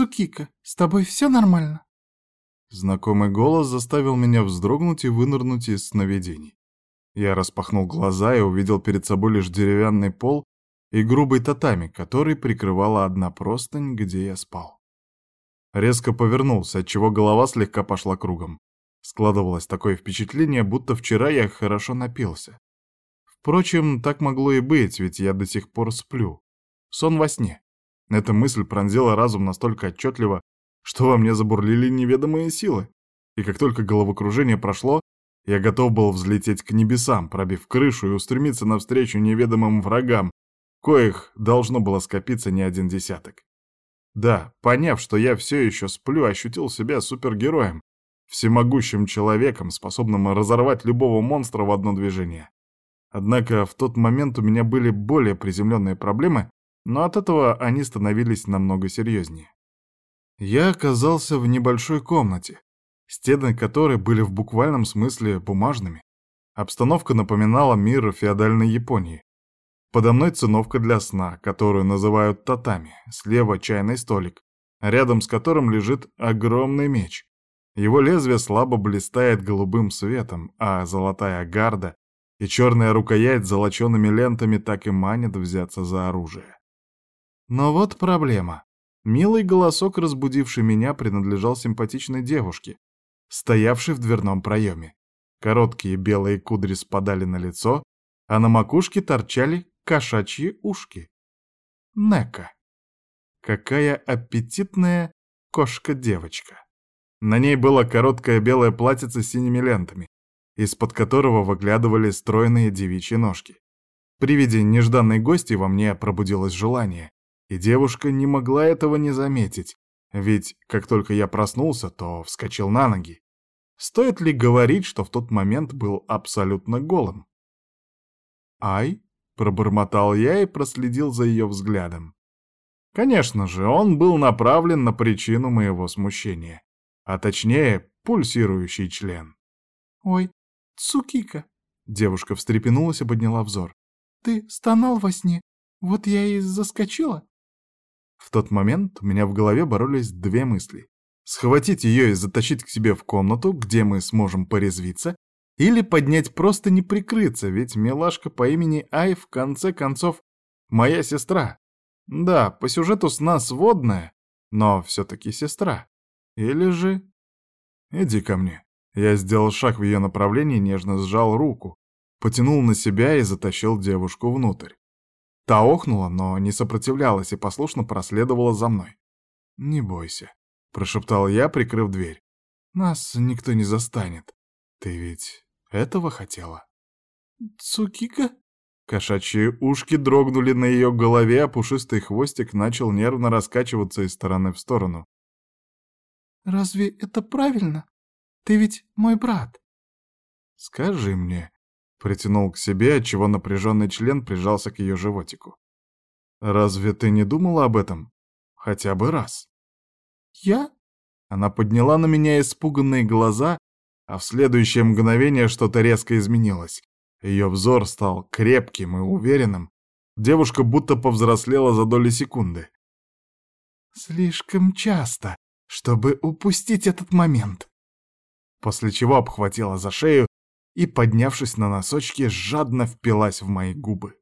Цукика, с тобой все нормально?» Знакомый голос заставил меня вздрогнуть и вынырнуть из сновидений. Я распахнул глаза и увидел перед собой лишь деревянный пол и грубый татами, который прикрывала одна простынь, где я спал. Резко повернулся, отчего голова слегка пошла кругом. Складывалось такое впечатление, будто вчера я хорошо напился. Впрочем, так могло и быть, ведь я до сих пор сплю. Сон во сне. Эта мысль пронзила разум настолько отчетливо, что во мне забурлили неведомые силы. И как только головокружение прошло, я готов был взлететь к небесам, пробив крышу и устремиться навстречу неведомым врагам, коих должно было скопиться не один десяток. Да, поняв, что я все еще сплю, ощутил себя супергероем, всемогущим человеком, способным разорвать любого монстра в одно движение. Однако в тот момент у меня были более приземленные проблемы, но от этого они становились намного серьезнее. Я оказался в небольшой комнате, стены которой были в буквальном смысле бумажными. Обстановка напоминала мир феодальной Японии. Подо мной циновка для сна, которую называют татами, слева чайный столик, рядом с которым лежит огромный меч. Его лезвие слабо блистает голубым светом, а золотая гарда и черная рукоять с золочеными лентами так и манят взяться за оружие. Но вот проблема. Милый голосок, разбудивший меня, принадлежал симпатичной девушке, стоявшей в дверном проеме. Короткие белые кудри спадали на лицо, а на макушке торчали кошачьи ушки. Нека. Какая аппетитная кошка-девочка. На ней было короткое белое платьице с синими лентами, из-под которого выглядывали стройные девичьи ножки. При виде нежданной гости во мне пробудилось желание, и девушка не могла этого не заметить, ведь как только я проснулся, то вскочил на ноги. Стоит ли говорить, что в тот момент был абсолютно голым? «Ай!» — пробормотал я и проследил за ее взглядом. Конечно же, он был направлен на причину моего смущения, а точнее, пульсирующий член. «Ой, Цукика!» — девушка встрепенулась и подняла взор. «Ты стонал во сне, вот я и заскочила». В тот момент у меня в голове боролись две мысли. Схватить ее и затащить к себе в комнату, где мы сможем порезвиться, или поднять просто не прикрыться, ведь милашка по имени Ай в конце концов моя сестра. Да, по сюжету сна сводная, но все-таки сестра. Или же... Иди ко мне. Я сделал шаг в ее направлении, нежно сжал руку, потянул на себя и затащил девушку внутрь. Та охнула, но не сопротивлялась и послушно проследовала за мной. «Не бойся», — прошептал я, прикрыв дверь. «Нас никто не застанет. Ты ведь этого хотела?» «Цукика?» Кошачьи ушки дрогнули на ее голове, а пушистый хвостик начал нервно раскачиваться из стороны в сторону. «Разве это правильно? Ты ведь мой брат». «Скажи мне, Притянул к себе, отчего напряженный член прижался к ее животику. «Разве ты не думала об этом? Хотя бы раз?» «Я?» Она подняла на меня испуганные глаза, а в следующее мгновение что-то резко изменилось. Ее взор стал крепким и уверенным. Девушка будто повзрослела за доли секунды. «Слишком часто, чтобы упустить этот момент», после чего обхватила за шею и, поднявшись на носочки, жадно впилась в мои губы.